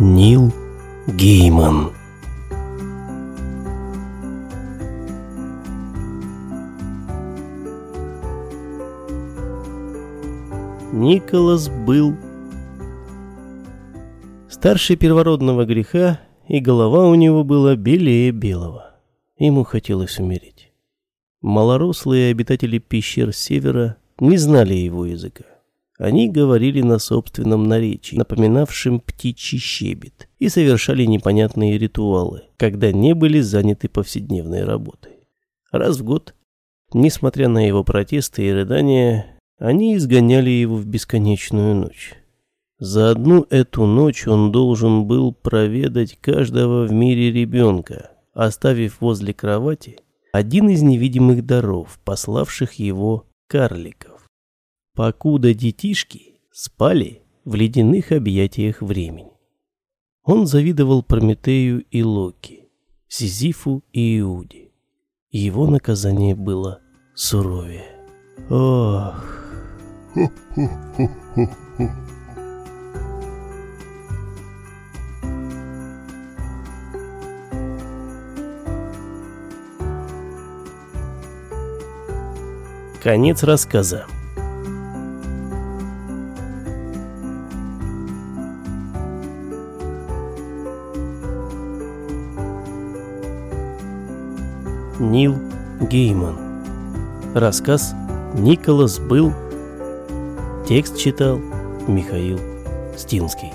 Нил Гейман Николас был старше первородного греха, и голова у него была белее белого. Ему хотелось умереть. Малорослые обитатели пещер севера не знали его языка. Они говорили на собственном наречии, напоминавшем птичий щебет, и совершали непонятные ритуалы, когда не были заняты повседневной работой. Раз в год, несмотря на его протесты и рыдания, они изгоняли его в бесконечную ночь. За одну эту ночь он должен был проведать каждого в мире ребенка, оставив возле кровати один из невидимых даров, пославших его карликов покуда детишки спали в ледяных объятиях времени. Он завидовал Прометею и Локи, Сизифу и Иуде. Его наказание было суровее. Ох... Конец рассказа. Нил Гейман. Рассказ Николас был. Текст читал Михаил Стинский.